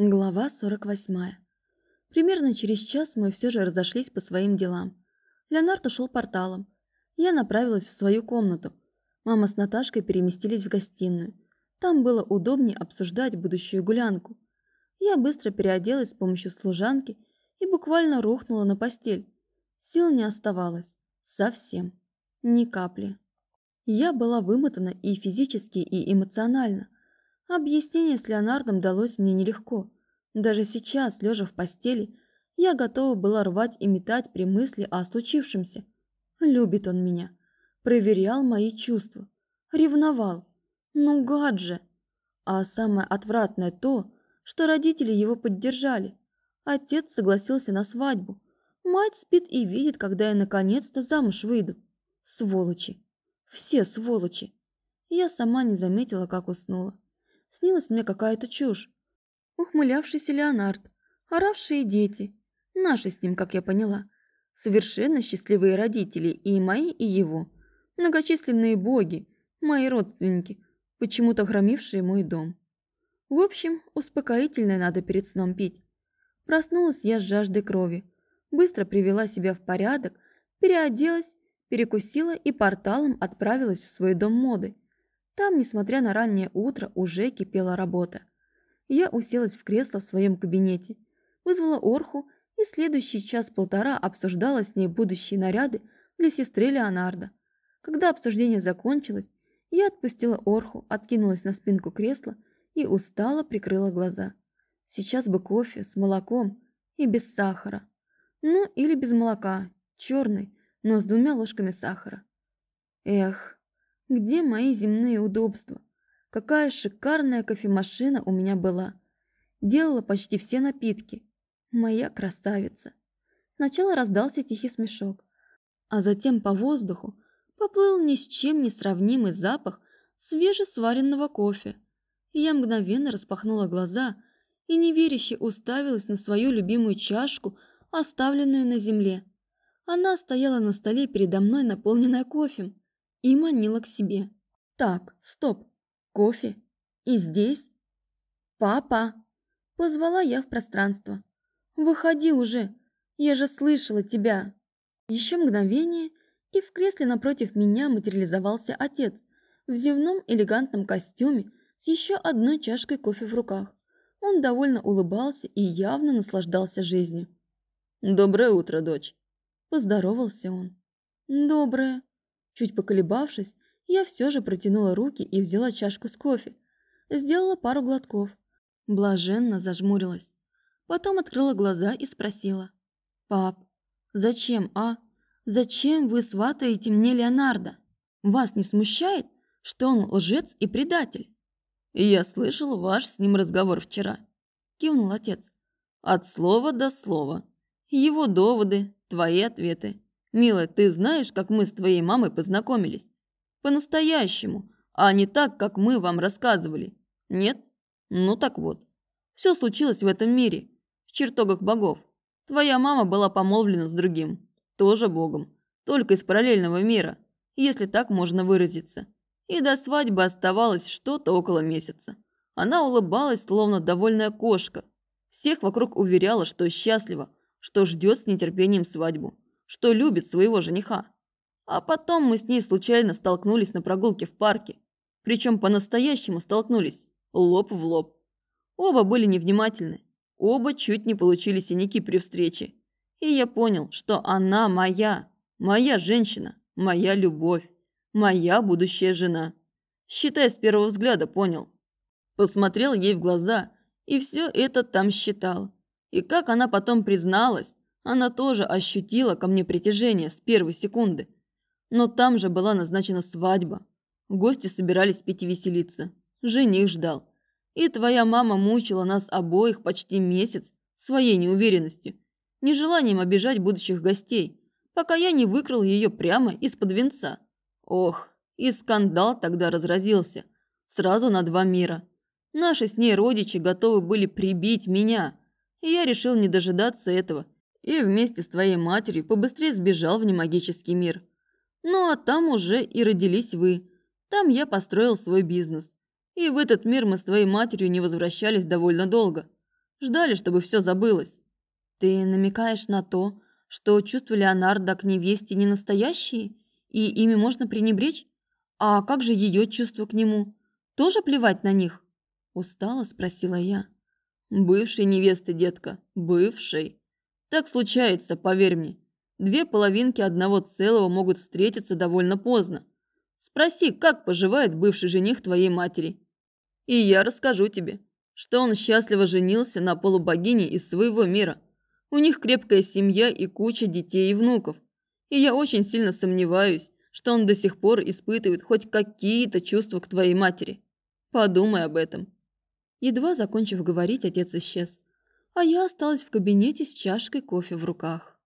Глава 48. Примерно через час мы все же разошлись по своим делам. Леонард ушел порталом. Я направилась в свою комнату. Мама с Наташкой переместились в гостиную. Там было удобнее обсуждать будущую гулянку. Я быстро переоделась с помощью служанки и буквально рухнула на постель. Сил не оставалось. Совсем. Ни капли. Я была вымотана и физически, и эмоционально – Объяснение с Леонардом далось мне нелегко. Даже сейчас, лежа в постели, я готова была рвать и метать при мысли о случившемся. Любит он меня. Проверял мои чувства. Ревновал. Ну, гад же! А самое отвратное то, что родители его поддержали. Отец согласился на свадьбу. Мать спит и видит, когда я наконец-то замуж выйду. Сволочи. Все сволочи. Я сама не заметила, как уснула снилась мне какая-то чушь. Ухмылявшийся Леонард, оравшие дети, наши с ним, как я поняла, совершенно счастливые родители, и мои, и его, многочисленные боги, мои родственники, почему-то хранившие мой дом. В общем, успокоительное надо перед сном пить. Проснулась я с жаждой крови, быстро привела себя в порядок, переоделась, перекусила и порталом отправилась в свой дом моды – там, несмотря на раннее утро, уже кипела работа. Я уселась в кресло в своем кабинете, вызвала Орху и следующий час-полтора обсуждала с ней будущие наряды для сестры Леонардо. Когда обсуждение закончилось, я отпустила Орху, откинулась на спинку кресла и устало прикрыла глаза. Сейчас бы кофе с молоком и без сахара. Ну, или без молока, черный, но с двумя ложками сахара. Эх, где мои земные удобства? Какая шикарная кофемашина у меня была. Делала почти все напитки. Моя красавица. Сначала раздался тихий смешок, а затем по воздуху поплыл ни с чем не сравнимый запах свежесваренного кофе. Я мгновенно распахнула глаза и неверяще уставилась на свою любимую чашку, оставленную на земле. Она стояла на столе передо мной, наполненная кофе и манила к себе. «Так, стоп! Кофе? И здесь?» «Папа!» – позвала я в пространство. «Выходи уже! Я же слышала тебя!» Еще мгновение, и в кресле напротив меня материализовался отец в зевном элегантном костюме с еще одной чашкой кофе в руках. Он довольно улыбался и явно наслаждался жизнью. «Доброе утро, дочь!» – поздоровался он. «Доброе!» Чуть поколебавшись, я все же протянула руки и взяла чашку с кофе. Сделала пару глотков. Блаженно зажмурилась. Потом открыла глаза и спросила. «Пап, зачем, а? Зачем вы сватаете мне Леонардо? Вас не смущает, что он лжец и предатель?» «Я слышал ваш с ним разговор вчера», – кивнул отец. «От слова до слова. Его доводы, твои ответы. «Милая, ты знаешь, как мы с твоей мамой познакомились? По-настоящему, а не так, как мы вам рассказывали. Нет? Ну так вот. Все случилось в этом мире, в чертогах богов. Твоя мама была помолвлена с другим, тоже богом, только из параллельного мира, если так можно выразиться. И до свадьбы оставалось что-то около месяца. Она улыбалась, словно довольная кошка. Всех вокруг уверяла, что счастлива, что ждет с нетерпением свадьбу что любит своего жениха. А потом мы с ней случайно столкнулись на прогулке в парке. Причем по-настоящему столкнулись, лоб в лоб. Оба были невнимательны, оба чуть не получили синяки при встрече. И я понял, что она моя, моя женщина, моя любовь, моя будущая жена. Считай, с первого взгляда понял. Посмотрел ей в глаза и все это там считал. И как она потом призналась, она тоже ощутила ко мне притяжение с первой секунды. Но там же была назначена свадьба. Гости собирались пить и веселиться. Жених ждал. И твоя мама мучила нас обоих почти месяц своей неуверенностью, нежеланием обижать будущих гостей, пока я не выкрал ее прямо из-под венца. Ох, и скандал тогда разразился. Сразу на два мира. Наши с ней родичи готовы были прибить меня. И я решил не дожидаться этого – и вместе с твоей матерью побыстрее сбежал в немагический мир. Ну а там уже и родились вы. Там я построил свой бизнес. И в этот мир мы с твоей матерью не возвращались довольно долго. Ждали, чтобы все забылось. Ты намекаешь на то, что чувства Леонардо к невесте не настоящие, и ими можно пренебречь? А как же ее чувства к нему? Тоже плевать на них? Устало спросила я. Бывшей невесты, детка, бывшей. Так случается, поверь мне. Две половинки одного целого могут встретиться довольно поздно. Спроси, как поживает бывший жених твоей матери. И я расскажу тебе, что он счастливо женился на полубогине из своего мира. У них крепкая семья и куча детей и внуков. И я очень сильно сомневаюсь, что он до сих пор испытывает хоть какие-то чувства к твоей матери. Подумай об этом. Едва закончив говорить, отец исчез, а я осталась в кабинете с чашкой кофе в руках.